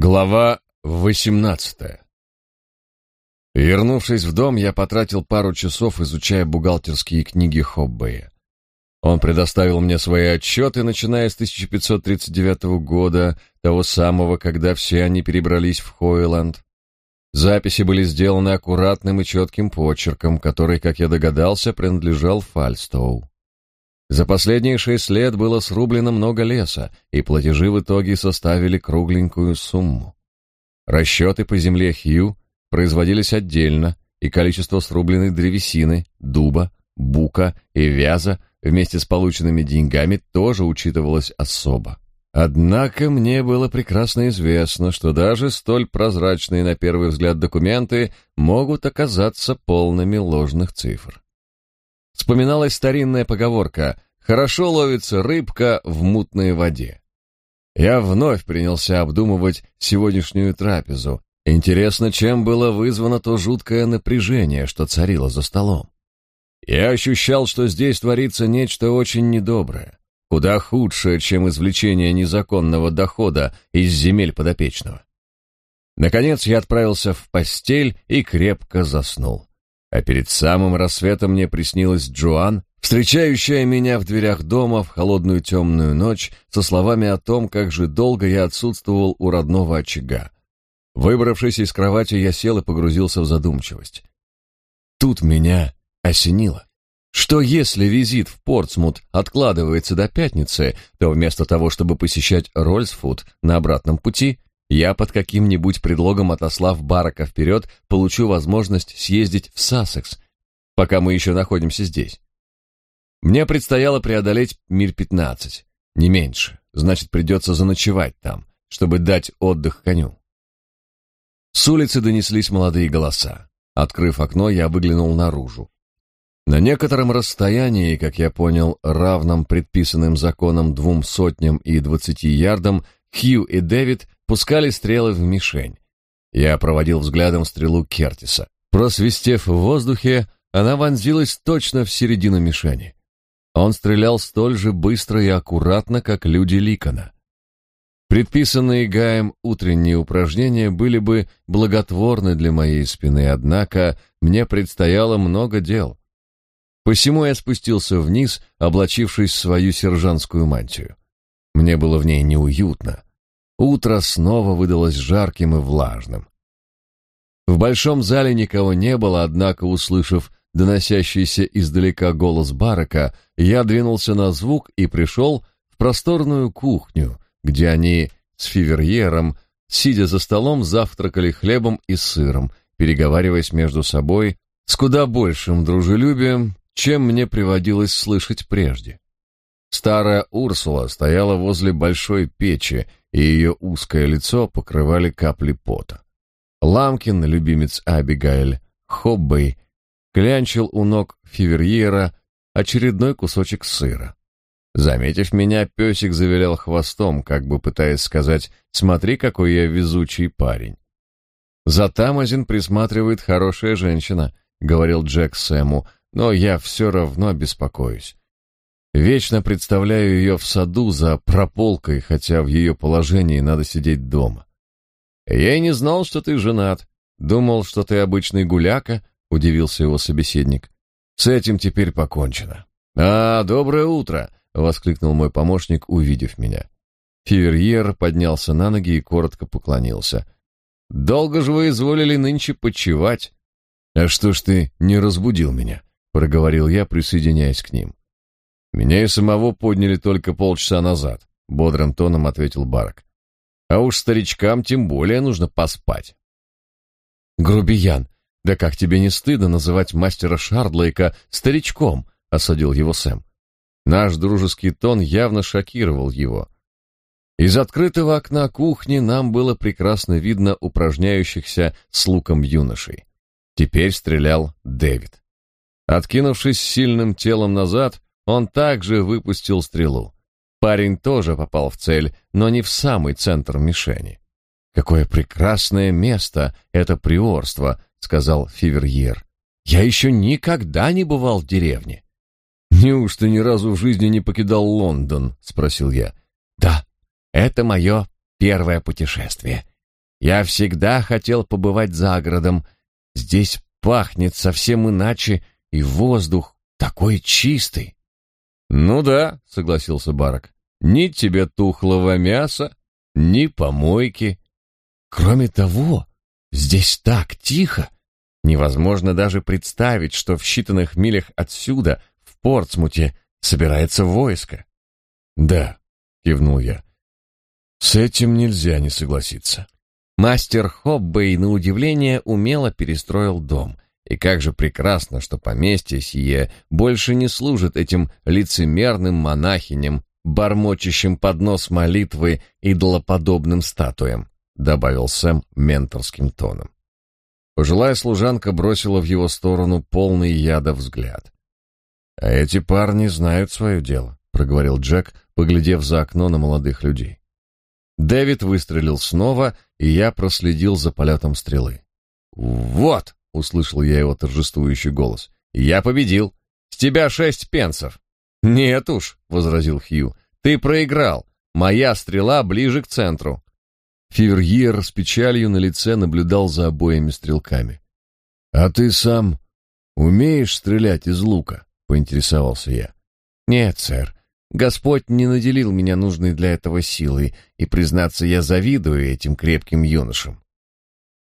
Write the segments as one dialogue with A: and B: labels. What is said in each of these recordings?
A: Глава 18. Вернувшись в дом, я потратил пару часов, изучая бухгалтерские книги Хоббея. Он предоставил мне свои отчеты, начиная с 1539 года, того самого, когда все они перебрались в Хойланд. Записи были сделаны аккуратным и четким почерком, который, как я догадался, принадлежал Фальстоу. За последние шесть лет было срублено много леса, и платежи в итоге составили кругленькую сумму. Расчеты по земле Хью производились отдельно, и количество срубленной древесины, дуба, бука и вяза вместе с полученными деньгами тоже учитывалось особо. Однако мне было прекрасно известно, что даже столь прозрачные на первый взгляд документы могут оказаться полными ложных цифр. Вспоминалась старинная поговорка «Хорошо ловится рыбка в мутной воде». Я вновь принялся обдумывать сегодняшнюю трапезу. Интересно, чем было вызвано то жуткое напряжение, что царило за столом. Я ощущал, что здесь творится нечто очень недоброе, куда худшее, чем извлечение незаконного дохода из земель подопечного. Наконец я отправился в постель и крепко заснул. А перед самым рассветом мне приснилась Джоан, встречающая меня в дверях дома в холодную темную ночь со словами о том, как же долго я отсутствовал у родного очага. Выбравшись из кровати, я сел и погрузился в задумчивость. Тут меня осенило. Что если визит в Портсмут откладывается до пятницы, то вместо того, чтобы посещать Рольсфуд на обратном пути, я под каким-нибудь предлогом, отослав Барака вперед, получу возможность съездить в Сассекс, пока мы еще находимся здесь. Мне предстояло преодолеть миль пятнадцать, не меньше, значит, придется заночевать там, чтобы дать отдых коню. С улицы донеслись молодые голоса. Открыв окно, я выглянул наружу. На некотором расстоянии, как я понял, равном предписанным законом двум сотням и двадцати ярдам, Хью и Дэвид пускали стрелы в мишень. Я проводил взглядом стрелу Кертиса. Просвистев в воздухе, она вонзилась точно в середину мишени. Он стрелял столь же быстро и аккуратно, как люди Ликона. Предписанные Гаем утренние упражнения были бы благотворны для моей спины, однако мне предстояло много дел. Посему я спустился вниз, облачившись в свою сержантскую мантию. Мне было в ней неуютно. Утро снова выдалось жарким и влажным. В большом зале никого не было, однако, услышав доносящийся издалека голос Барака, я двинулся на звук и пришел в просторную кухню, где они с Фиверьером, сидя за столом, завтракали хлебом и сыром, переговариваясь между собой с куда большим дружелюбием, чем мне приводилось слышать прежде. Старая Урсула стояла возле большой печи, и ее узкое лицо покрывали капли пота. Ламкин, любимец Абигайль, Хоббей, клянчил у ног Фиверьера очередной кусочек сыра. Заметив меня, песик завилял хвостом, как бы пытаясь сказать «Смотри, какой я везучий парень». «За Тамазин присматривает хорошая женщина», — говорил Джек Сэму, «но я все равно беспокоюсь. Вечно представляю ее в саду за прополкой, хотя в ее положении надо сидеть дома. Я и не знал, что ты женат. Думал, что ты обычный гуляка, удивился его собеседник. С этим теперь покончено. А, доброе утро, воскликнул мой помощник, увидев меня. Фиверьер поднялся на ноги и коротко поклонился. Долго же вы изволили нынче почевать? А что ж ты не разбудил меня? проговорил я, присоединяясь к ним. Меня и самого подняли только полчаса назад, бодрым тоном ответил Барак. А уж старичкам тем более нужно поспать. Грубиян, да как тебе не стыдно называть мастера Шардлейка старичком, осадил его Сэм. Наш дружеский тон явно шокировал его. Из открытого окна кухни нам было прекрасно видно упражняющихся с луком юношей. Теперь стрелял Дэвид. Откинувшись сильным телом назад, он также выпустил стрелу. Парень тоже попал в цель, но не в самый центр мишени. «Какое прекрасное место это приорство», — сказал Фиверьер. «Я еще никогда не бывал в деревне». «Неужто ни разу в жизни не покидал Лондон?» — спросил я. «Да, это мое первое путешествие. Я всегда хотел побывать за городом. Здесь пахнет совсем иначе, и воздух такой чистый. Ну да, согласился Барак. Ни тебе тухлого мяса, ни помойки. Кроме того, здесь так тихо. Невозможно даже представить, что в считанных милях отсюда, в Портсмуте, собирается войско. Да, кивнул я. С этим нельзя не согласиться. Мастер Хоббей, на удивление, умело перестроил дом. И как же прекрасно, что поместье сие больше не служит этим лицемерным монахиням, бормочущим под нос молитвы идолоподобным статуям, добавил Сэм менторским тоном. Пожилая служанка бросила в его сторону полный яда взгляд. «А эти парни знают свое дело», — проговорил Джек, поглядев за окно на молодых людей. Дэвид выстрелил снова, и я проследил за полетом стрелы. «Вот!» — услышал я его торжествующий голос. «Я победил! С тебя шесть пенсов!» «Нет уж!» — возразил Хью. «Ты проиграл! Моя стрела ближе к центру!» Фиверьер с печалью на лице наблюдал за обоими стрелками. «А ты сам умеешь стрелять из лука?» — поинтересовался я. «Нет, сэр. Господь не наделил меня нужной для этого силой, и, признаться, я завидую этим крепким юношам.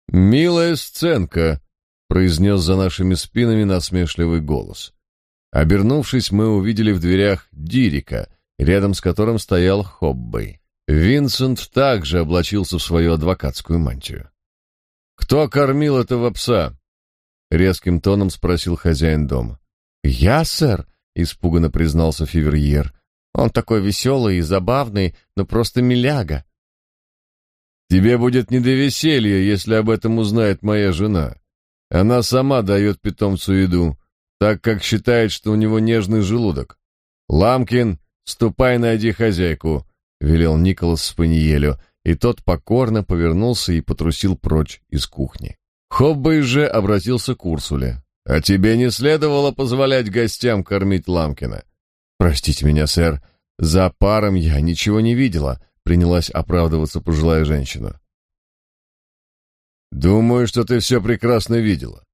A: «Милая сценка», — произнес за нашими спинами насмешливый голос. Обернувшись, мы увидели в дверях Дирика, рядом с которым стоял Хоббей. Винсент также облачился в свою адвокатскую мантию. «Кто кормил этого пса?» — резким тоном спросил хозяин дома. «Я, сэр», — испуганно признался Фиверьер. Он такой веселый и забавный, но просто миляга. Тебе будет не до веселья, если об этом узнает моя жена. Она сама дает питомцу еду, так как считает, что у него нежный желудок. Ламкин, ступай найди хозяйку, велел Николас Спаниелю, и тот покорно повернулся и потрусил прочь из кухни. Хоббей же обратился к Урсуле. «А тебе не следовало позволять гостям кормить Ламкина?» «Простите меня, сэр, за паром я ничего не видела», — принялась оправдываться пожилая женщина. «Думаю, что ты все прекрасно видела.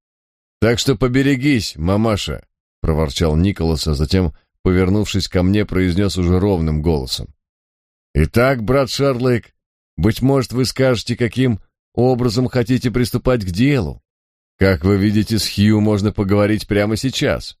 A: Так что поберегись, мамаша», — проворчал Николас, а затем, повернувшись ко мне, произнес уже ровным голосом. «Итак, брат Шарлейк, быть может, вы скажете, каким образом хотите приступать к делу? Как вы видите, с Хью можно поговорить прямо сейчас».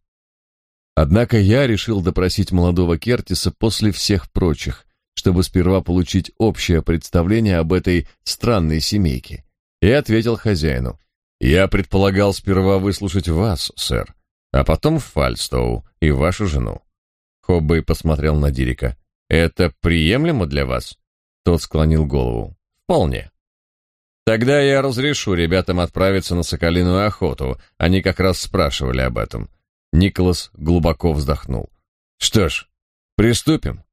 A: Однако я решил допросить молодого Кертиса после всех прочих, чтобы сперва получить общее представление об этой странной семейке. И ответил хозяину. «Я предполагал сперва выслушать вас, сэр, а потом Фальстоу и вашу жену». Хоббей посмотрел на Дирика. «Это приемлемо для вас?» Тот склонил голову. «Вполне». «Тогда я разрешу ребятам отправиться на соколиную охоту. Они как раз спрашивали об этом. Николас глубоко вздохнул. Что ж, приступим.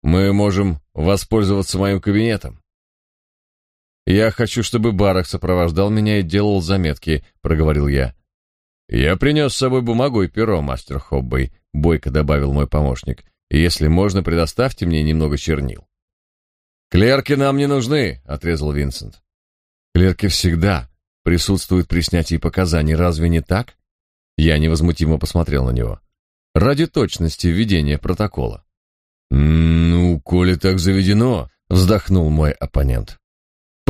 A: Мы можем воспользоваться моим кабинетом. Я хочу, чтобы Барах сопровождал меня и делал заметки, проговорил я. Я принес с собой бумагу и перо, мастер Хоббей, бойко добавил мой помощник. Если можно, предоставьте мне немного чернил. Клерки нам не нужны, отрезал Винсент. Клерки всегда присутствуют при снятии показаний, разве не так? Я невозмутимо посмотрел на него. Ради точности введения протокола. «Ну, коли так заведено», — вздохнул мой оппонент.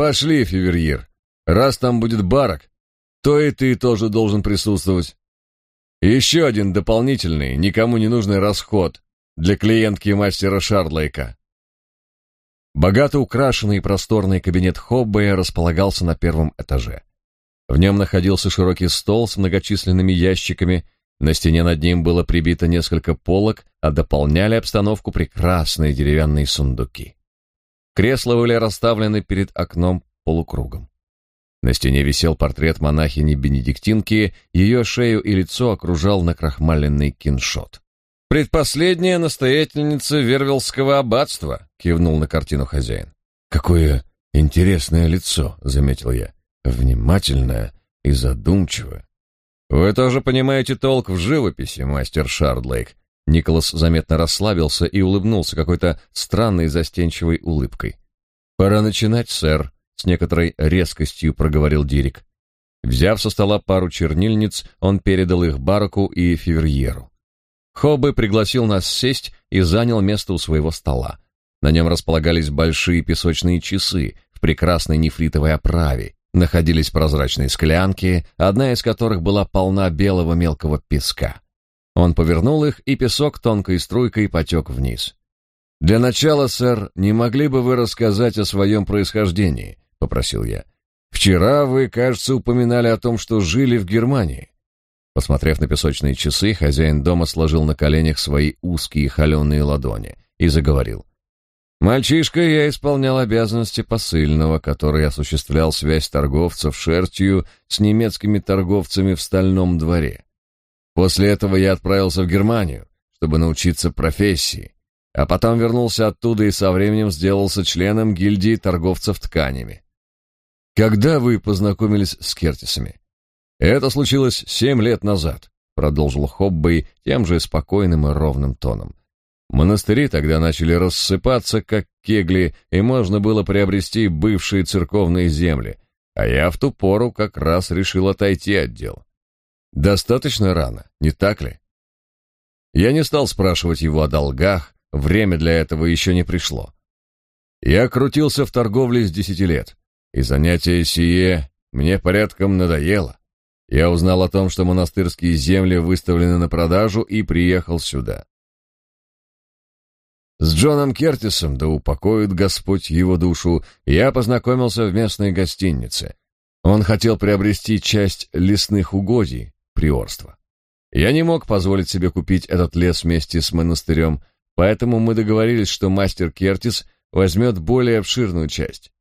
A: «Пошли, Фиверьер. Раз там будет барок, то и ты тоже должен присутствовать. Еще один дополнительный, никому не нужный расход для клиентки мастера Шардлейка». Богато украшенный и просторный кабинет Хоббея располагался на первом этаже. В нем находился широкий стол с многочисленными ящиками, на стене над ним было прибито несколько полок, а дополняли обстановку прекрасные деревянные сундуки. Кресла были расставлены перед окном полукругом. На стене висел портрет монахини-бенедиктинки, ее шею и лицо окружал накрахмаленный киншот. «Предпоследняя настоятельница Вервелского аббатства», — кивнул на картину хозяин. «Какое интересное лицо», — заметил я внимательная и задумчивая. Вы тоже понимаете толк в живописи, мастер Шардлейк. Николас заметно расслабился и улыбнулся какой-то странной застенчивой улыбкой. Пора начинать, сэр, с некоторой резкостью проговорил Дирик. Взяв со стола пару чернильниц, он передал их Бараку и Фиверьеру. Хоббе пригласил нас сесть и занял место у своего стола. На нем располагались большие песочные часы в прекрасной нефритовой оправе, находились прозрачные склянки, одна из которых была полна белого мелкого песка. Он повернул их, и песок тонкой струйкой потек вниз. «Для начала, сэр, не могли бы вы рассказать о своем происхождении?» — попросил я. «Вчера вы, кажется, упоминали о том, что жили в Германии». Посмотрев на песочные часы, хозяин дома сложил на коленях свои узкие холеные ладони и заговорил. Мальчишка я исполнял обязанности посыльного, который осуществлял связь торговцев шерстью с немецкими торговцами в стальном дворе. После этого я отправился в Германию, чтобы научиться профессии, а потом вернулся оттуда и со временем сделался членом гильдии торговцев тканями. Когда вы познакомились с Кертисами? Это случилось семь лет назад, продолжил Хоббей тем же спокойным и ровным тоном. Монастыри тогда начали рассыпаться, как кегли, и можно было приобрести бывшие церковные земли, а я в ту пору как раз решил отойти от дел. Достаточно рано, не так ли? Я не стал спрашивать его о долгах, время для этого еще не пришло. Я крутился в торговле с десяти лет, и занятие сие мне порядком надоело. Я узнал о том, что монастырские земли выставлены на продажу, и приехал сюда. С Джоном Кертисом, да упокоит Господь его душу, я познакомился в местной гостинице. Он хотел приобрести часть лесных угодий, приорства. Я не мог позволить себе купить этот лес вместе с монастырем, поэтому мы договорились, что мастер Кертис возьмет более обширную часть.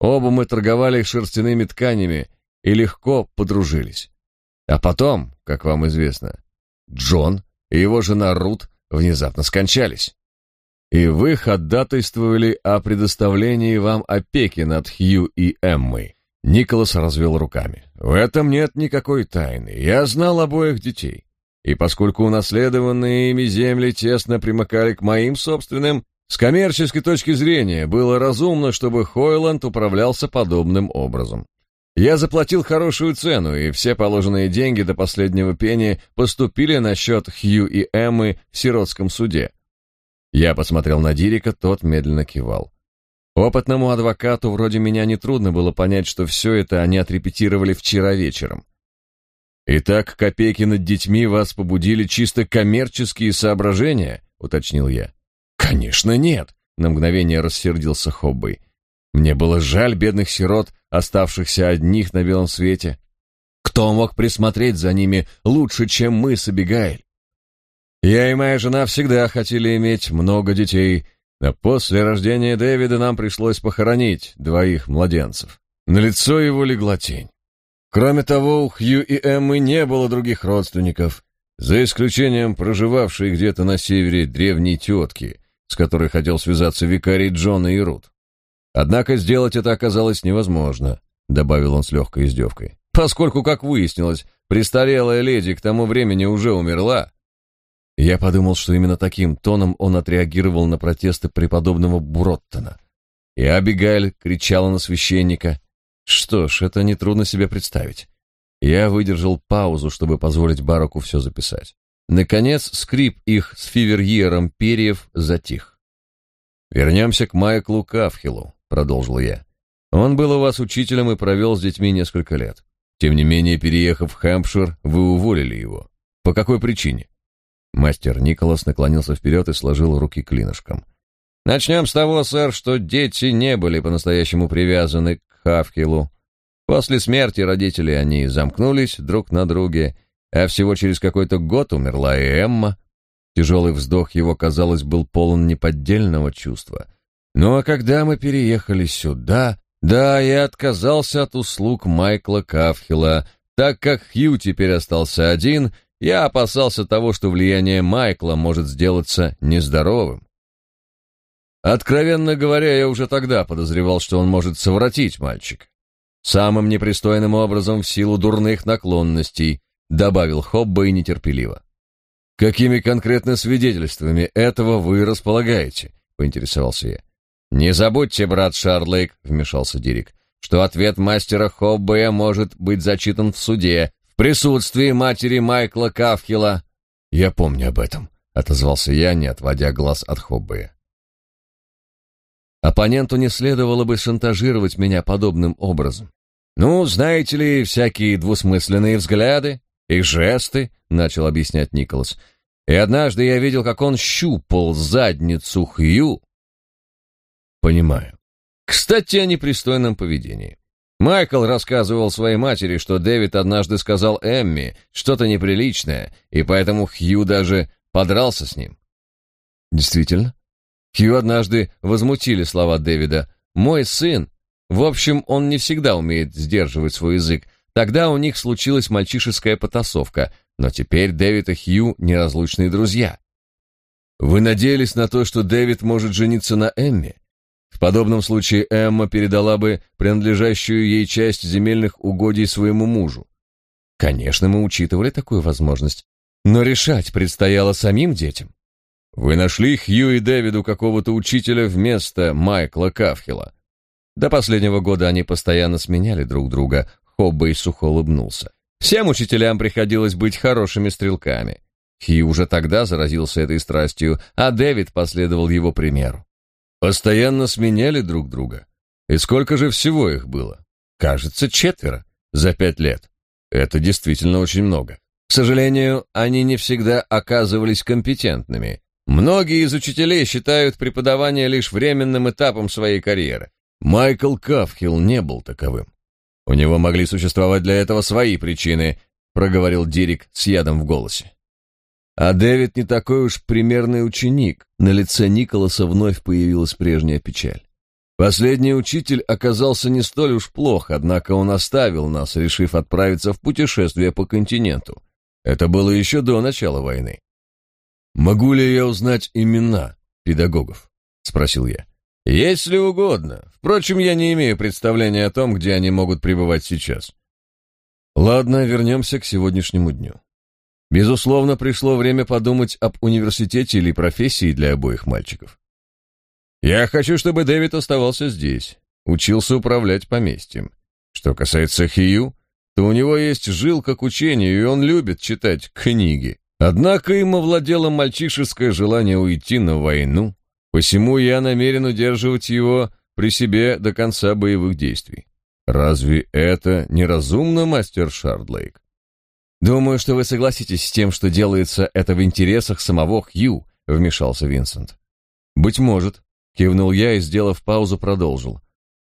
A: Оба мы торговали шерстяными тканями и легко подружились. А потом, как вам известно, Джон и его жена Рут внезапно скончались. И вы ходатайствовали о предоставлении вам опеки над Хью и Эммой. Николас развел руками. В этом нет никакой тайны. Я знал обоих детей. И поскольку унаследованные ими земли тесно примыкали к моим собственным, с коммерческой точки зрения было разумно, чтобы Хойланд управлялся подобным образом. Я заплатил хорошую цену, и все положенные деньги до последнего пени поступили на счет Хью и Эммы в сиротском суде. Я посмотрел на Дирика, тот медленно кивал. Опытному адвокату вроде меня нетрудно было понять, что все это они отрепетировали вчера вечером. «Итак, копейки над детьми вас побудили чисто коммерческие соображения?» — уточнил я. «Конечно нет!» — на мгновение рассердился Хоббей. «Мне было жаль бедных сирот, оставшихся одних на белом свете. Кто мог присмотреть за ними лучше, чем мы с Абигаэль? Я и моя жена всегда хотели иметь много детей, но после рождения Дэвида нам пришлось похоронить двоих младенцев. На лицо его легла тень. Кроме того, у Хью и Эммы не было других родственников, за исключением проживавшей где-то на севере древней тетки, с которой хотел связаться викарий Джона и Рут. Однако сделать это оказалось невозможно, добавил он с легкой издевкой, поскольку, как выяснилось, престарелая леди к тому времени уже умерла, я подумал, что именно таким тоном он отреагировал на протесты преподобного Броттона. И Абигайль кричала на священника. Что ж, это нетрудно себе представить. Я выдержал паузу, чтобы позволить Бараку все записать. Наконец, скрип их с фиверьером перьев затих. «Вернемся к Майклу Кавхилу», — продолжил я. «Он был у вас учителем и провел с детьми несколько лет. Тем не менее, переехав в Хэмпшир, вы уволили его. По какой причине?» Мастер Николас наклонился вперед и сложил руки клинышком. «Начнем с того, сэр, что дети не были по-настоящему привязаны к Хавкилу. После смерти родителей они замкнулись друг на друге, а всего через какой-то год умерла и Эмма. Тяжелый вздох его, казалось, был полон неподдельного чувства. Ну а когда мы переехали сюда, да, я отказался от услуг Майкла Кавхила, так как Хью теперь остался один — я опасался того, что влияние Майкла может сделаться нездоровым. Откровенно говоря, я уже тогда подозревал, что он может совратить мальчика. Самым непристойным образом в силу дурных наклонностей, добавил Хобба и нетерпеливо. Какими конкретно свидетельствами этого вы располагаете? поинтересовался я. Не забудьте, брат Шарлейк, вмешался Дирик. что ответ мастера Хоббея может быть зачитан в суде присутствии матери Майкла Кавхила. «Я помню об этом», — отозвался я, не отводя глаз от Хоббея. Оппоненту не следовало бы шантажировать меня подобным образом. «Ну, знаете ли, всякие двусмысленные взгляды и жесты», — начал объяснять Николас. «И однажды я видел, как он щупал задницу Хью». «Понимаю. Кстати, о непристойном поведении. Майкл рассказывал своей матери, что Дэвид однажды сказал Эмми что-то неприличное, и поэтому Хью даже подрался с ним. Действительно? Хью однажды возмутили слова Дэвида. «Мой сын в общем, он не всегда умеет сдерживать свой язык. Тогда у них случилась мальчишеская потасовка, но теперь Дэвид и Хью неразлучные друзья. Вы надеялись на то, что Дэвид может жениться на Эмме? В подобном случае Эмма передала бы принадлежащую ей часть земельных угодий своему мужу. Конечно, мы учитывали такую возможность, но решать предстояло самим детям. Вы нашли Хью и Дэвиду какого-то учителя вместо Майкла Кавхила. До последнего года они постоянно сменяли друг друга. Хоббей сухо улыбнулся. Всем учителям приходилось быть хорошими стрелками. Хи уже тогда заразился этой страстью, а Дэвид последовал его примеру. Постоянно сменяли друг друга. И сколько же всего их было? Кажется, четверо за пять лет. Это действительно очень много. К сожалению, они не всегда оказывались компетентными. Многие из учителей считают преподавание лишь временным этапом своей карьеры. Майкл Кавхилл не был таковым. У него могли существовать для этого свои причины, проговорил Дирик с ядом в голосе. А Дэвид не такой уж примерный ученик. На лице Николаса вновь появилась прежняя печаль. Последний учитель оказался не столь уж плох, однако он оставил нас, решив отправиться в путешествие по континенту. Это было еще до начала войны. «Могу ли я узнать имена педагогов?» — спросил я. Если угодно. Впрочем, я не имею представления о том, где они могут пребывать сейчас. Ладно, вернемся к сегодняшнему дню. Безусловно, пришло время подумать об университете или профессии для обоих мальчиков. Я хочу, чтобы Дэвид оставался здесь, учился управлять поместьем. Что касается Хью, то у него есть жилка к учению, и он любит читать книги. Однако им овладело мальчишеское желание уйти на войну, Посему я намерен удерживать его при себе до конца боевых действий. Разве это неразумно, мастер Шардлейк? Думаю, что вы согласитесь с тем, что делается это в интересах самого Хью, вмешался Винсент. Быть может, кивнул я и, сделав паузу, продолжил.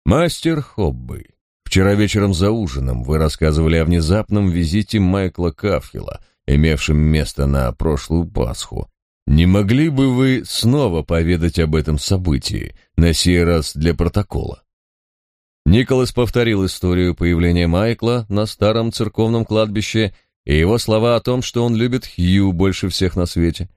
A: Мастер Хобби, вчера вечером за ужином вы рассказывали о внезапном визите Майкла Кафхила, имевшем место на прошлую Пасху, не могли бы вы снова поведать об этом событии, на сей раз для протокола? Николас повторил историю появления Майкла на старом церковном кладбище и его слова о том, что он любит Хью больше всех на свете.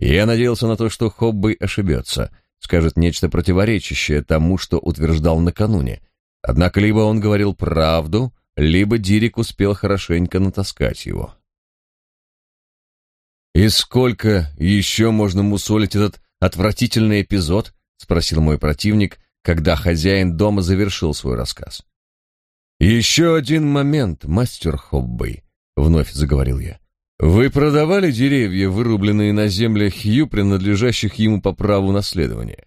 A: я надеялся на то, что Хоббей ошибется, скажет нечто противоречащее тому, что утверждал накануне. Однако либо он говорил правду, либо Дирик успел хорошенько натаскать его. «И сколько еще можно мусолить этот отвратительный эпизод?» — спросил мой противник, когда хозяин дома завершил свой рассказ. «Еще один момент, мастер Хоббей», — вновь заговорил я. «Вы продавали деревья, вырубленные на землях Хью, принадлежащих ему по праву наследования?»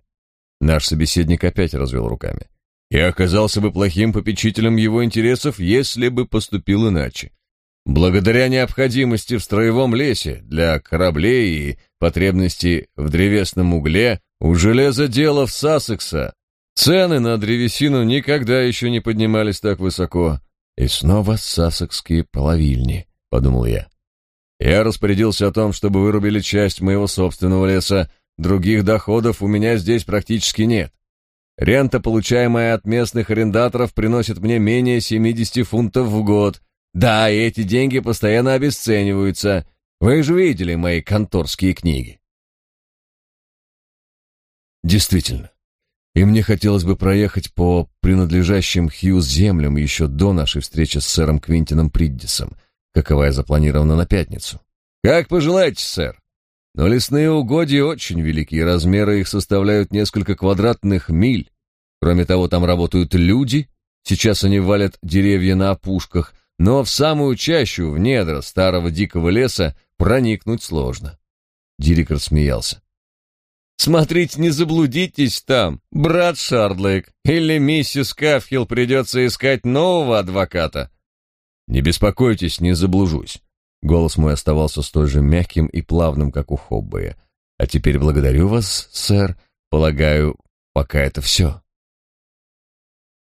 A: Наш собеседник опять развел руками. «Я оказался бы плохим попечителем его интересов, если бы поступил иначе. Благодаря необходимости в строевом лесе для кораблей и потребности в древесном угле у железоделов Сассекса цены на древесину никогда еще не поднимались так высоко. И снова сассекские половильни, подумал я. Я распорядился о том, чтобы вырубили часть моего собственного леса, других доходов у меня здесь практически нет. Рента, получаемая от местных арендаторов, приносит мне менее 70 фунтов в год, да, и эти деньги постоянно обесцениваются. Вы же видели мои конторские книги. Действительно. И мне хотелось бы проехать по принадлежащим Хьюз землям еще до нашей встречи с сэром Квинтином Приддисом, каковая запланирована на пятницу. Как пожелаете, сэр. Но лесные угодья очень велики, размеры их составляют несколько квадратных миль. Кроме того, там работают люди, Сейчас они валят деревья на опушках, но в самую чащу, в недра старого дикого леса проникнуть сложно. Дирик рассмеялся. Смотрите, не заблудитесь там, брат Шардлейк, или миссис Кафхилл придется искать нового адвоката. Не беспокойтесь, не заблужусь. Голос мой оставался столь же мягким и плавным, как у Хоббея. А теперь благодарю вас, сэр. Полагаю, пока это все.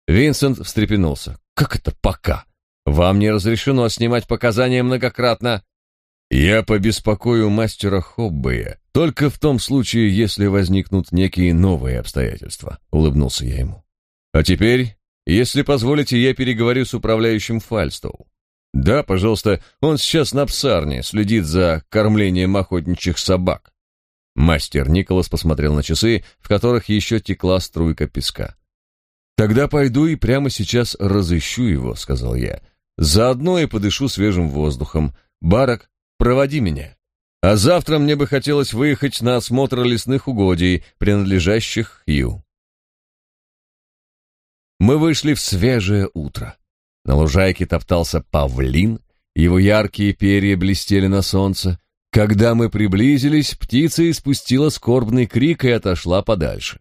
A: Винсент встрепенулся. Как это пока? Вам не разрешено снимать показания многократно. Я побеспокою мастера Хоббея только в том случае, если возникнут некие новые обстоятельства, улыбнулся я ему. А теперь, если позволите, я переговорю с управляющим Фальстоу. Да, пожалуйста, он сейчас на псарне, следит за кормлением охотничьих собак. Мастер Николас посмотрел на часы, в которых еще текла струйка песка. Тогда пойду и прямо сейчас разыщу его, сказал я. Заодно и подышу свежим воздухом. Барак, проводи меня. А завтра мне бы хотелось выехать на осмотр лесных угодий, принадлежащих Хью. Мы вышли в свежее утро. На лужайке топтался павлин, его яркие перья блестели на солнце. Когда мы приблизились, птица испустила скорбный крик и отошла подальше.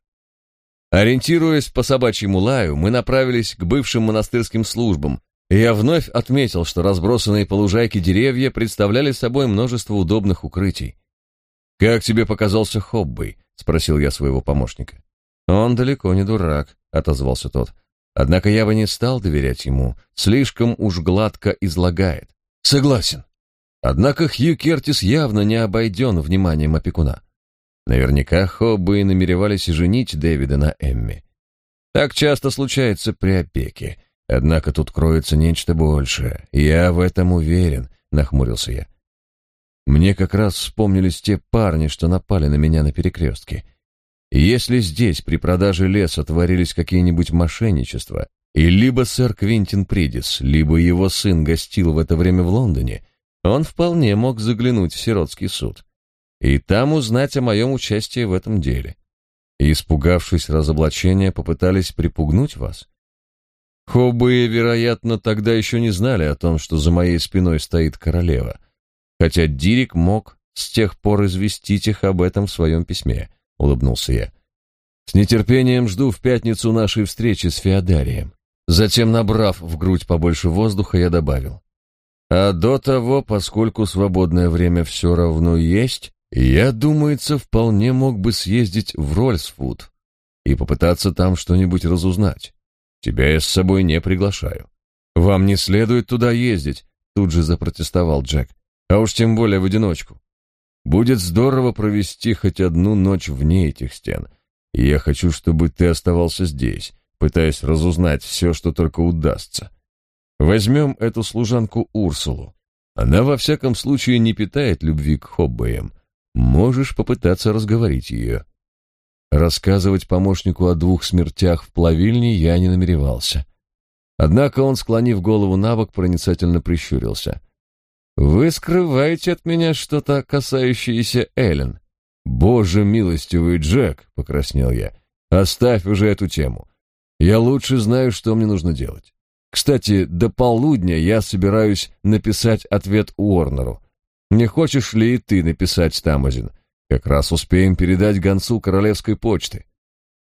A: Ориентируясь по собачьему лаю, мы направились к бывшим монастырским службам, я вновь отметил, что разбросанные по лужайке деревья представляли собой множество удобных укрытий. «Как тебе показался Хоббей?» — спросил я своего помощника. «Он далеко не дурак», — отозвался тот. «Однако я бы не стал доверять ему, слишком уж гладко излагает». «Согласен». Однако Хью Кертис явно не обойден вниманием опекуна. Наверняка Хоббы намеревались женить Дэвида на Эмми. Так часто случается при опеке — Однако тут кроется нечто большее. Я в этом уверен, нахмурился я. Мне как раз вспомнились те парни, что напали на меня на перекрестке. Если здесь при продаже леса творились какие-нибудь мошенничества, и либо сэр Квинтин Придис, либо его сын гостил в это время в Лондоне, он вполне мог заглянуть в сиротский суд и там узнать о моем участии в этом деле. И, испугавшись разоблачения, попытались припугнуть вас. Хоббы, вероятно, тогда еще не знали о том, что за моей спиной стоит королева. Хотя Дирик мог с тех пор известить их об этом в своем письме, улыбнулся я. С нетерпением жду в пятницу нашей встречи с Феодарием. Затем, набрав в грудь побольше воздуха, я добавил. А до того, поскольку свободное время все равно есть, я, думается, вполне мог бы съездить в Рольсфуд и попытаться там что-нибудь разузнать. Тебя я с собой не приглашаю. Вам не следует туда ездить, тут же запротестовал Джек. А уж тем более в одиночку. Будет здорово провести хоть одну ночь вне этих стен. И я хочу, чтобы ты оставался здесь, пытаясь разузнать все, что только удастся. Возьмем эту служанку Урсулу. Она во всяком случае не питает любви к хоббеям. Можешь попытаться разговорить ее. Рассказывать помощнику о двух смертях в плавильне я не намеревался. Однако он, склонив голову на бок, проницательно прищурился. «Вы скрываете от меня что-то, касающееся Эллен». «Боже милостивый, Джек!» — покраснел я. «Оставь уже эту тему. Я лучше знаю, что мне нужно делать. Кстати, до полудня я собираюсь написать ответ Уорнеру. Не хочешь ли и ты написать Тамазин? Как раз успеем передать гонцу королевской почты.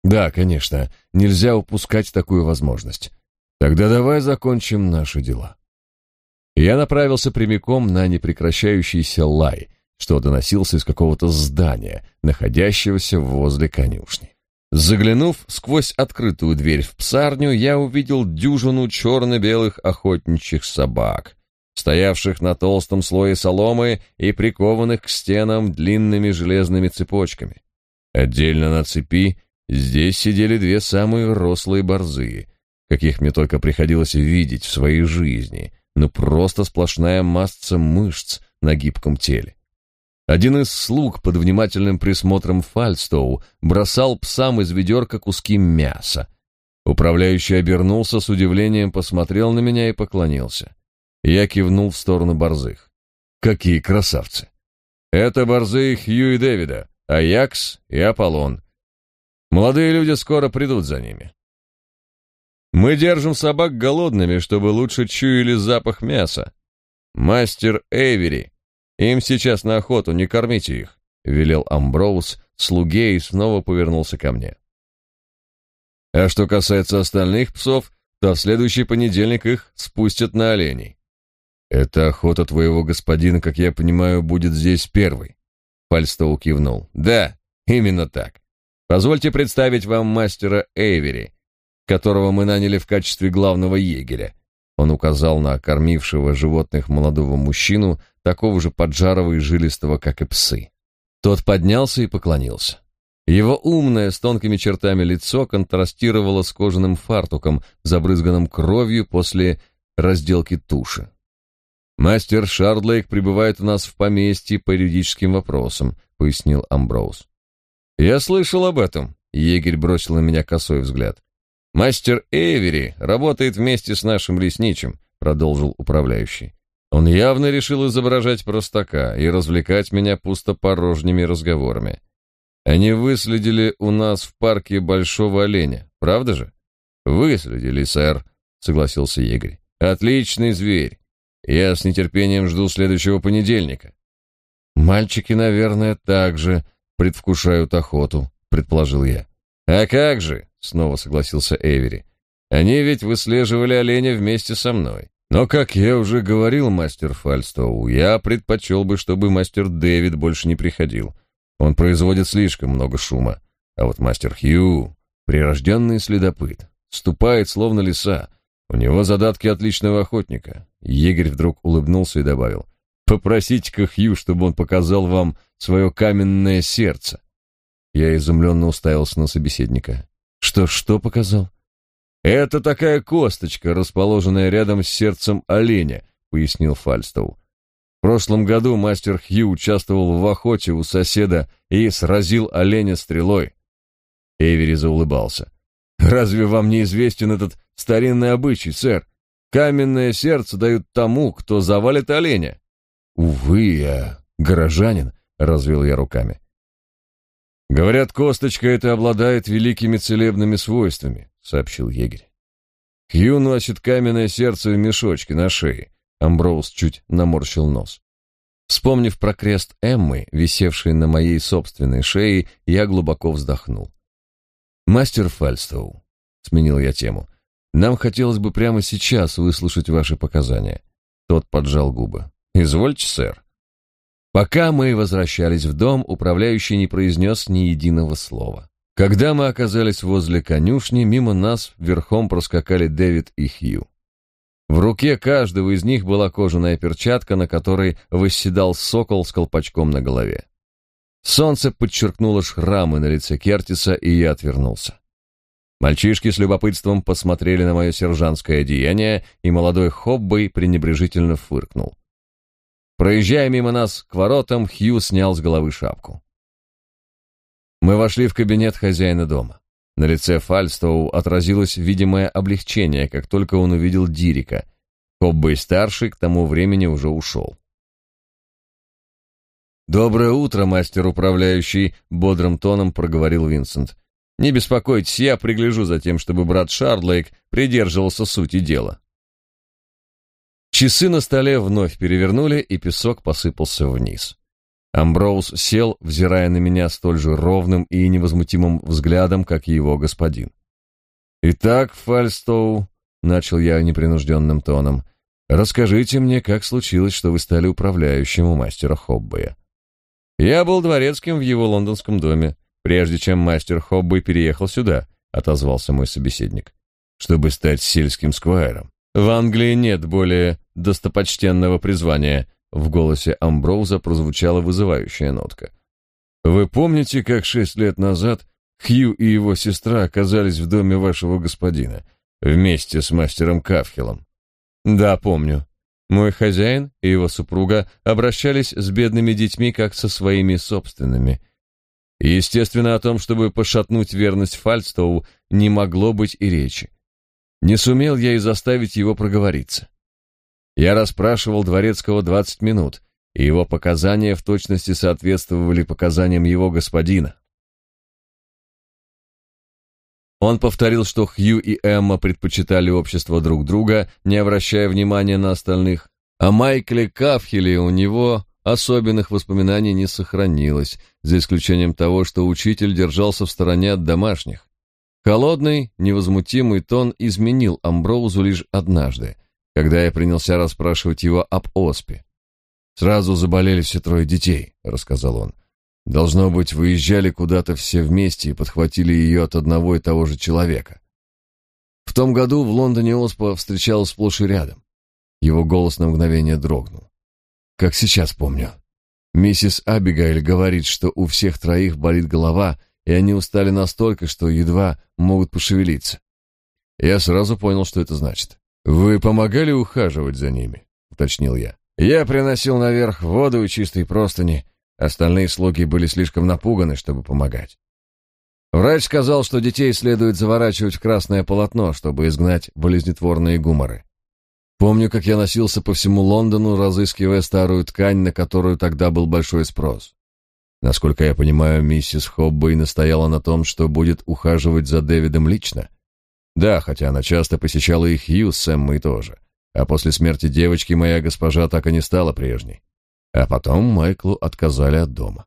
A: Да, конечно, нельзя упускать такую возможность. Тогда давай закончим наши дела. Я направился прямиком на непрекращающийся лай, что доносился из какого-то здания, находящегося возле конюшни. Заглянув сквозь открытую дверь в псарню, я увидел дюжину черно-белых охотничьих собак, стоявших на толстом слое соломы и прикованных к стенам длинными железными цепочками. Отдельно на цепи здесь сидели две самые рослые борзые, каких мне только приходилось видеть в своей жизни, но просто сплошная масса мышц на гибком теле. Один из слуг под внимательным присмотром Фальстоу бросал псам из ведерка куски мяса. Управляющий обернулся с удивлением, посмотрел на меня и поклонился. Я кивнул в сторону борзых. Какие красавцы! Это борзые Хью и Дэвида, Аякс и Аполлон. Молодые люди скоро придут за ними. Мы держим собак голодными, чтобы лучше чуяли запах мяса. Мастер Эвери, им сейчас на охоту, не кормите их, велел Амброуз слуге и снова повернулся ко мне. А что касается остальных псов, то в следующий понедельник их спустят на оленей. Эта охота твоего господина, как я понимаю, будет здесь первой. Фальстоу кивнул. Да, именно так. Позвольте представить вам мастера Эйвери, которого мы наняли в качестве главного егеря. Он указал на кормившего животных молодого мужчину, такого же поджарого и жилистого, как и псы. Тот поднялся и поклонился. Его умное, с тонкими чертами лицо контрастировало с кожаным фартуком, забрызганным кровью после разделки туши. «Мастер Шардлейк пребывает у нас в поместье по юридическим вопросам», — пояснил Амброуз. «Я слышал об этом», — егерь бросил на меня косой взгляд. «Мастер Эвери работает вместе с нашим лесничим», — продолжил управляющий. «Он явно решил изображать простака и развлекать меня пустопорожними разговорами. Они выследили у нас в парке большого оленя, правда же?» «Выследили, сэр», — согласился егерь. «Отличный зверь. Я с нетерпением жду следующего понедельника». «Мальчики, наверное, также предвкушают охоту», — предположил я. «А как же?» снова согласился Эвери. Они ведь выслеживали оленя вместе со мной. Но, как я уже говорил, мастер Фальстоу, я предпочел бы, чтобы мастер Дэвид больше не приходил. Он производит слишком много шума. А вот мастер Хью, прирожденный следопыт, ступает словно лиса. У него задатки отличного охотника. Егерь вдруг улыбнулся и добавил. «Попросите-ка Хью, чтобы он показал вам свое каменное сердце». Я изумленно уставился на собеседника. Что, что показал? Это такая косточка, расположенная рядом с сердцем оленя, пояснил Фальстоу. В прошлом году мастер Хью участвовал в охоте у соседа и сразил оленя стрелой. Эвери заулыбался. Разве вам не известен этот старинный обычай, сэр? Каменное сердце дают тому, кто завалит оленя. Увы, я горожанин, развел я руками. Говорят, косточка эта обладает великими целебными свойствами, сообщил егерь. Хью носит каменное сердце в мешочке на шее. Амброуз чуть наморщил нос. Вспомнив про крест Эммы, висевший на моей собственной шее, я глубоко вздохнул. «Мастер Фальстоу», — сменил я тему, — «нам хотелось бы прямо сейчас выслушать ваши показания». Тот поджал губы. «Извольте, сэр». Пока мы возвращались в дом, управляющий не произнес ни единого слова. Когда мы оказались возле конюшни, мимо нас верхом проскакали Дэвид и Хью. В руке каждого из них была кожаная перчатка, на которой восседал сокол с колпачком на голове. Солнце подчеркнуло шрамы на лице Кертиса, и я отвернулся. Мальчишки с любопытством посмотрели на мое сержантское одеяние, и молодой Хоббей пренебрежительно фыркнул. Проезжая мимо нас к воротам, Хью снял с головы шапку. Мы вошли в кабинет хозяина дома. На лице Фальстоу отразилось видимое облегчение, как только он увидел Дирика. Хоббей-старший к тому времени уже ушел. «Доброе утро, мастер-управляющий», — бодрым тоном проговорил Винсент. «Не беспокойтесь, я пригляжу за тем, чтобы брат Шардлейк придерживался сути дела». Часы на столе вновь перевернули, и песок посыпался вниз. Амброуз сел, взирая на меня столь же ровным и невозмутимым взглядом, как и его господин. «Итак, Фальстоу», — начал я непринужденным тоном, — «расскажите мне, как случилось, что вы стали управляющим у мастера Хоббея». «Я был дворецким в его лондонском доме, прежде чем мастер Хоббей переехал сюда», — отозвался мой собеседник, — «чтобы стать сельским сквайром. В Англии нет более достопочтенного призвания. В голосе Амброуза прозвучала вызывающая нотка. Вы помните, как шесть лет назад Хью и его сестра оказались в доме вашего господина вместе с мастером Кавхелом? Да, помню. Мой хозяин и его супруга обращались с бедными детьми как со своими собственными. Естественно, о том, чтобы пошатнуть верность Фальстоу, не могло быть и речи. Не сумел я и заставить его проговориться. Я расспрашивал Дворецкого двадцать минут, и его показания в точности соответствовали показаниям его господина. Он повторил, что Хью и Эмма предпочитали общество друг друга, не обращая внимания на остальных. О Майкле Кафхеле у него особенных воспоминаний не сохранилось, за исключением того, что учитель держался в стороне от домашних. Холодный, невозмутимый тон изменил Амброузу лишь однажды, когда я принялся расспрашивать его об оспе. «Сразу заболели все трое детей», — рассказал он. «Должно быть, выезжали куда-то все вместе и подхватили ее от одного и того же человека. В том году в Лондоне оспа встречалась сплошь и рядом. Его голос на мгновение дрогнул. Как сейчас помню. Миссис Абигайль говорит, что у всех троих болит голова, и они устали настолько, что едва могут пошевелиться. Я сразу понял, что это значит. «Вы помогали ухаживать за ними?» — уточнил я. «Я приносил наверх воду и чистые простыни. Остальные слуги были слишком напуганы, чтобы помогать. Врач сказал, что детей следует заворачивать в красное полотно, чтобы изгнать болезнетворные гуморы. Помню, как я носился по всему Лондону, разыскивая старую ткань, на которую тогда был большой спрос. Насколько я понимаю, миссис Хоббей настояла на том, что будет ухаживать за Дэвидом лично. Да, хотя она часто посещала и Хью с Эммой тоже. А после смерти девочки моя госпожа так и не стала прежней. А потом Майклу отказали от дома.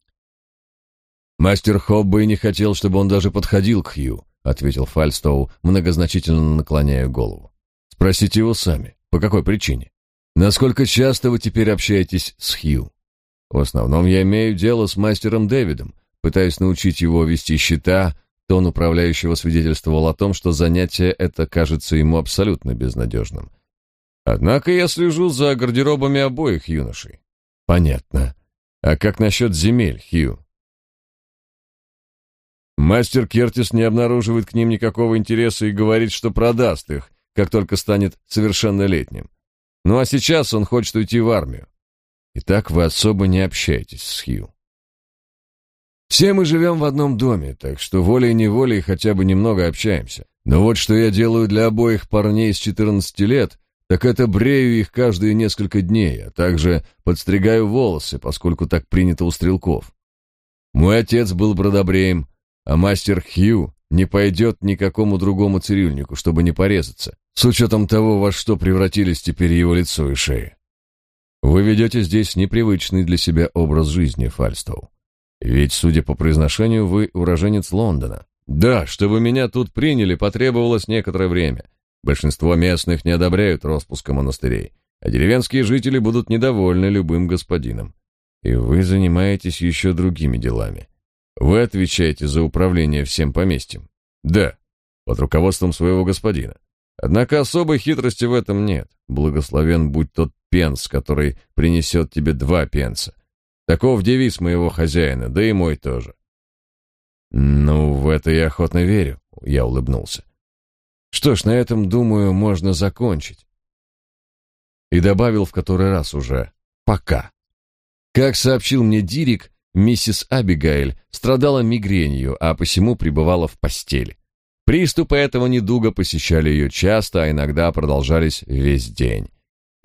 A: Мастер Хоббей не хотел, чтобы он даже подходил к Хью, ответил Фальстоу, многозначительно наклоняя голову. Спросите его сами. По какой причине? Насколько часто вы теперь общаетесь с Хью? В основном я имею дело с мастером Дэвидом, пытаясь научить его вести счета, тон управляющего свидетельствовал о том, что занятие это кажется ему абсолютно безнадежным. Однако я слежу за гардеробами обоих юношей. Понятно. А как насчет земель, Хью? Мастер Кертис не обнаруживает к ним никакого интереса и говорит, что продаст их, как только станет совершеннолетним. Ну а сейчас он хочет уйти в армию. Итак, вы особо не общаетесь с Хью. Все мы живем в одном доме, так что волей-неволей хотя бы немного общаемся. Но вот что я делаю для обоих парней с 14 лет, так это брею их каждые несколько дней, а также подстригаю волосы, поскольку так принято у стрелков. Мой отец был бродобреем, а мастер Хью не пойдет никакому другому цирюльнику, чтобы не порезаться, с учетом того, во что превратились теперь его лицо и шея. Вы ведете здесь непривычный для себя образ жизни, Фальстоу. Ведь, судя по произношению, вы уроженец Лондона. Да, чтобы меня тут приняли, потребовалось некоторое время. Большинство местных не одобряют распуска монастырей, а деревенские жители будут недовольны любым господином. И вы занимаетесь еще другими делами. Вы отвечаете за управление всем поместьем? Да, под руководством своего господина. Однако особой хитрости в этом нет. Благословен будь тот пенс, который принесет тебе два пенса. Таков девиз моего хозяина, да и мой тоже. Ну, в это я охотно верю, я улыбнулся. Что ж, на этом, думаю, можно закончить. И добавил в который раз уже «пока». Как сообщил мне Дирик, Миссис Абигайль страдала мигренью, а посему пребывала в постели. Приступы этого недуга посещали ее часто, а иногда продолжались весь день.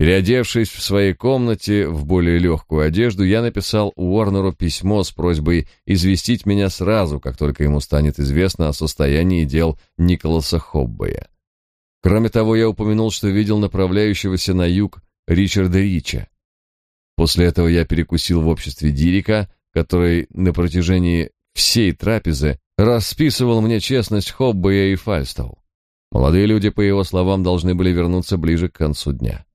A: Переодевшись в своей комнате в более легкую одежду, я написал Уорнеру письмо с просьбой известить меня сразу, как только ему станет известно о состоянии дел Николаса Хоббея. Кроме того, я упомянул, что видел направляющегося на юг Ричарда Рича. После этого я перекусил в обществе Дирика, который на протяжении всей трапезы расписывал мне честность Хоббея и Фальстоу. Молодые люди, по его словам, должны были вернуться ближе к концу дня.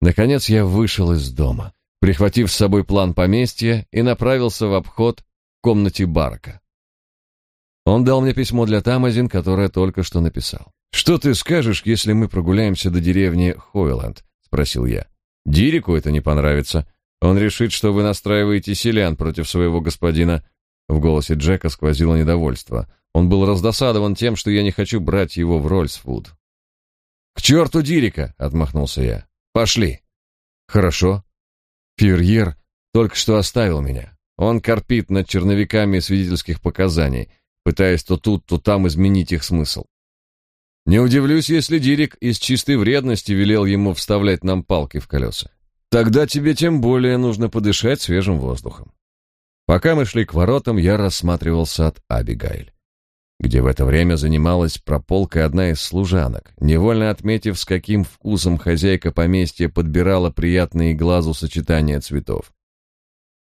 A: Наконец я вышел из дома, прихватив с собой план поместья и направился в обход в комнате Барка. Он дал мне письмо для Тамазин, которое только что написал. «Что ты скажешь, если мы прогуляемся до деревни Хойланд?» — спросил я. «Дирику это не понравится. Он решит, что вы настраиваете селян против своего господина. В голосе Джека сквозило недовольство. Он был раздосадован тем, что я не хочу брать его в Рольсфуд. К черту Дирика, отмахнулся я. Пошли. Хорошо. Фюрьер только что оставил меня. Он корпит над черновиками свидетельских показаний, пытаясь то тут, то там изменить их смысл. Не удивлюсь, если Дирик из чистой вредности велел ему вставлять нам палки в колеса. Тогда тебе тем более нужно подышать свежим воздухом. Пока мы шли к воротам, я рассматривал сад Абигайль. Где в это время занималась прополкой одна из служанок, невольно отметив, с каким вкусом хозяйка поместья подбирала приятные глазу сочетания цветов.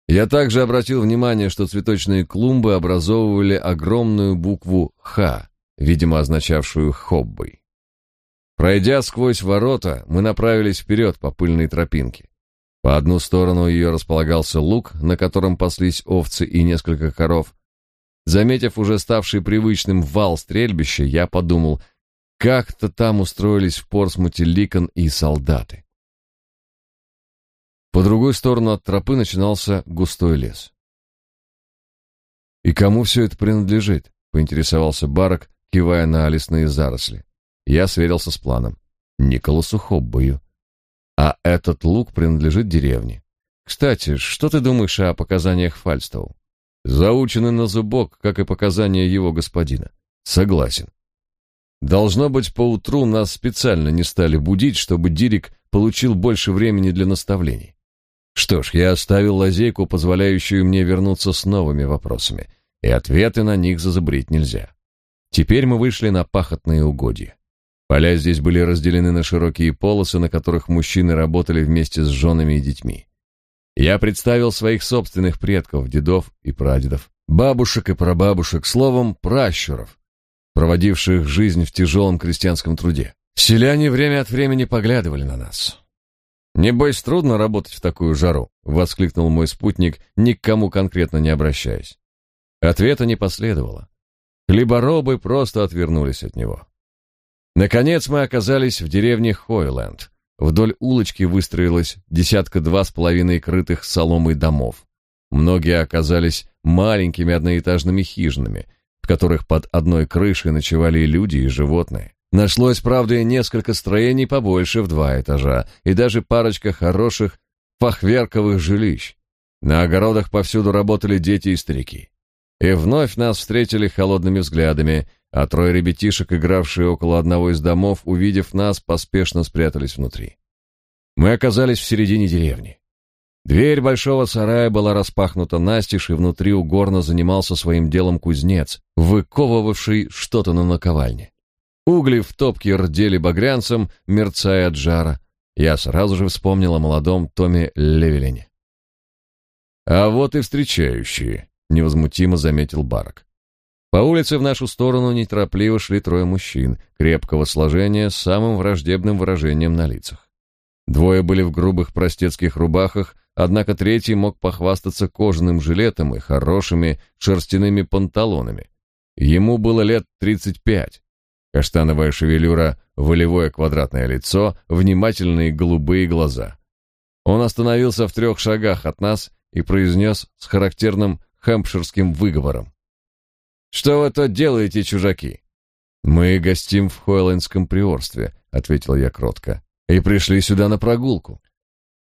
A: Я также обратил внимание, что цветочные клумбы образовывали огромную букву «Х», видимо, означавшую «хоббой». Пройдя сквозь ворота, мы направились вперед по пыльной тропинке. По одну сторону ее располагался луг, на котором паслись овцы и несколько коров. Заметив уже ставший привычным вал стрельбища, я подумал, как-то там устроились в Порсмуте Ликон и солдаты. По другую сторону от тропы начинался густой лес. «И кому все это принадлежит?» — поинтересовался Барак, кивая на лесные заросли. Я сверился с планом. Николасу Хоббою. А этот луг принадлежит деревне. Кстати, что ты думаешь о показаниях Фальстоу? Заучены на зубок, как и показания его господина. Согласен. Должно быть, поутру нас специально не стали будить, чтобы Дирик получил больше времени для наставлений. Что ж, я оставил лазейку, позволяющую мне вернуться с новыми вопросами, и ответы на них зазубрить нельзя. Теперь мы вышли на пахотные угодья. Поля здесь были разделены на широкие полосы, на которых мужчины работали вместе с женами и детьми. Я представил своих собственных предков, дедов и прадедов, бабушек и прабабушек, словом, пращуров, проводивших жизнь в тяжелом крестьянском труде. Селяне время от времени поглядывали на нас. «Небось, трудно работать в такую жару», — воскликнул мой спутник, ни к кому конкретно не обращаясь. Ответа не последовало. Хлеборобы просто отвернулись от него. Наконец мы оказались в деревне Хойленд. Вдоль улочки выстроилась десятка-два с половиной крытых соломой домов. Многие оказались маленькими одноэтажными хижинами, в которых под одной крышей ночевали и люди, и животные. Нашлось, правда, и несколько строений побольше в два этажа, и даже парочка хороших фахверковых жилищ. На огородах повсюду работали дети и старики. И вновь нас встретили холодными взглядами, а трое ребятишек, игравшие около одного из домов, увидев нас, поспешно спрятались внутри. Мы оказались в середине деревни. Дверь большого сарая была распахнута настежь, и внутри угорно занимался своим делом кузнец, выковывавший что-то на наковальне. Угли в топке рдели багрянцем, мерцая от жара. Я сразу же вспомнил о молодом Томе Левелине. «А вот и встречающие», — невозмутимо заметил Барак. По улице в нашу сторону неторопливо шли трое мужчин, крепкого сложения, с самым враждебным выражением на лицах. Двое были в грубых простецких рубахах, однако третий мог похвастаться кожаным жилетом и хорошими шерстяными панталонами. Ему было лет тридцать пять. Каштановая шевелюра, волевое квадратное лицо, внимательные голубые глаза. Он остановился в трех шагах от нас и произнес с характерным хэмпширским выговором. Что вы тут делаете, чужаки? Мы гостим в Хойлендском приорстве, ответил я кротко. И пришли сюда на прогулку.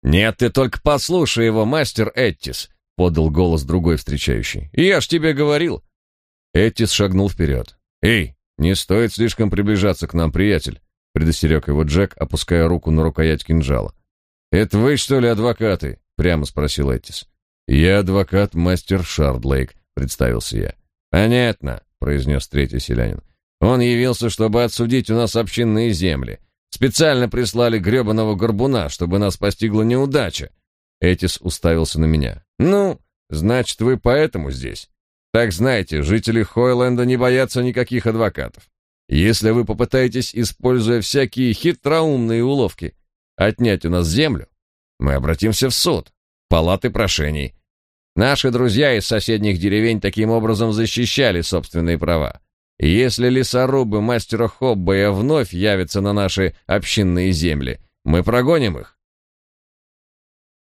A: Нет, ты только послушай его, мастер Эттис, подал голос другой встречающий. Я ж тебе говорил. Эттис шагнул вперед. Эй, не стоит слишком приближаться к нам, приятель, предостерег его Джек, опуская руку на рукоять кинжала. Это вы что ли адвокаты? прямо спросил Эттис. Я адвокат мастер Шардлейк, представился я. Понятно, произнес третий селянин. Он явился, чтобы отсудить у нас общинные земли. Специально прислали гребаного горбуна, чтобы нас постигла неудача. Этис уставился на меня. Ну, значит, вы поэтому здесь. Так знаете, жители Хойленда не боятся никаких адвокатов. Если вы попытаетесь, используя всякие хитроумные уловки, отнять у нас землю, мы обратимся в суд, палаты прошений, Наши друзья из соседних деревень таким образом защищали собственные права. И если лесорубы мастера Хоббея вновь явятся на наши общинные земли, мы прогоним их.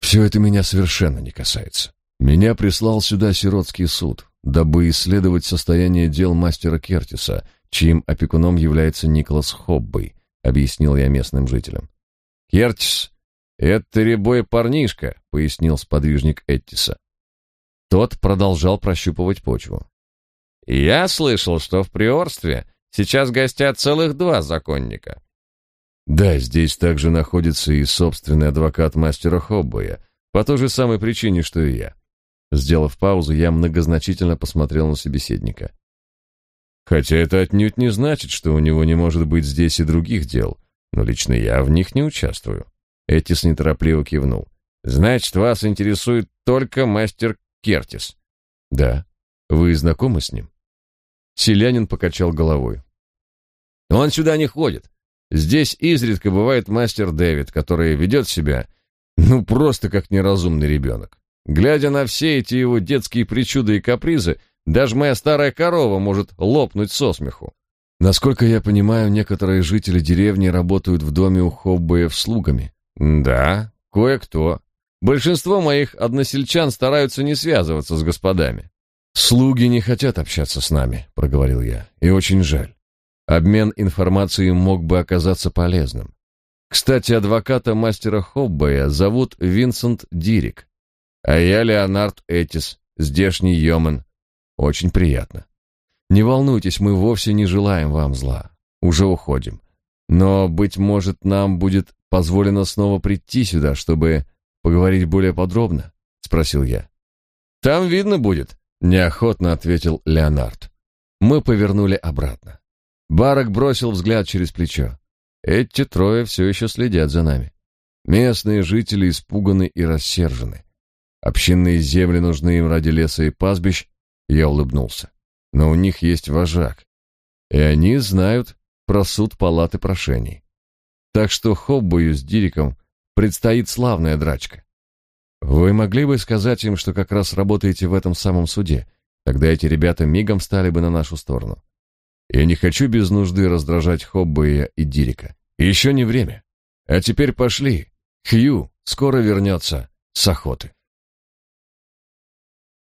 A: Все это меня совершенно не касается. Меня прислал сюда сиротский суд, дабы исследовать состояние дел мастера Кертиса, чьим опекуном является Николас Хоббей, объяснил я местным жителям. Кертис — это рябой парнишка, пояснил сподвижник Эттиса. Тот продолжал прощупывать почву. «Я слышал, что в приорстве сейчас гостят целых два законника». «Да, здесь также находится и собственный адвокат мастера Хоббоя, по той же самой причине, что и я». Сделав паузу, я многозначительно посмотрел на собеседника. Хотя это отнюдь не значит, что у него не может быть здесь и других дел, но лично я в них не участвую. Этис неторопливо кивнул. Значит, вас интересует только мастер Кертис? Да. Вы знакомы с ним? Селянин покачал головой. Он сюда не ходит. Здесь изредка бывает мастер Дэвид, который ведет себя, ну, просто как неразумный ребенок. Глядя на все эти его детские причуды и капризы, даже моя старая корова может лопнуть со смеху. Насколько я понимаю, некоторые жители деревни работают в доме у Хоббеев слугами. Да, кое-кто. Большинство моих односельчан стараются не связываться с господами. Слуги не хотят общаться с нами, проговорил я. И очень жаль. Обмен информацией мог бы оказаться полезным. Кстати, адвоката мастера Хоббея зовут Винсент Дирик, а я Леонард Этис, здешний йомен. Очень приятно. Не волнуйтесь, мы вовсе не желаем вам зла. Уже уходим. Но, быть может, нам будет позволено снова прийти сюда, чтобы поговорить более подробно? Спросил я. Там видно будет, неохотно ответил Леонард. Мы повернули обратно. Барак бросил взгляд через плечо. Эти трое все еще следят за нами. Местные жители испуганы и рассержены. Общинные земли нужны им ради леса и пастбищ, я улыбнулся. Но у них есть вожак, и они знают про суд палаты прошений. Так что Хоббою с Дириком предстоит славная драчка. Вы могли бы сказать им, что как раз работаете в этом самом суде, тогда эти ребята мигом стали бы на нашу сторону. Я не хочу без нужды раздражать Хоббоя и Дирика. Еще не время. А теперь пошли. Хью скоро вернется с охоты.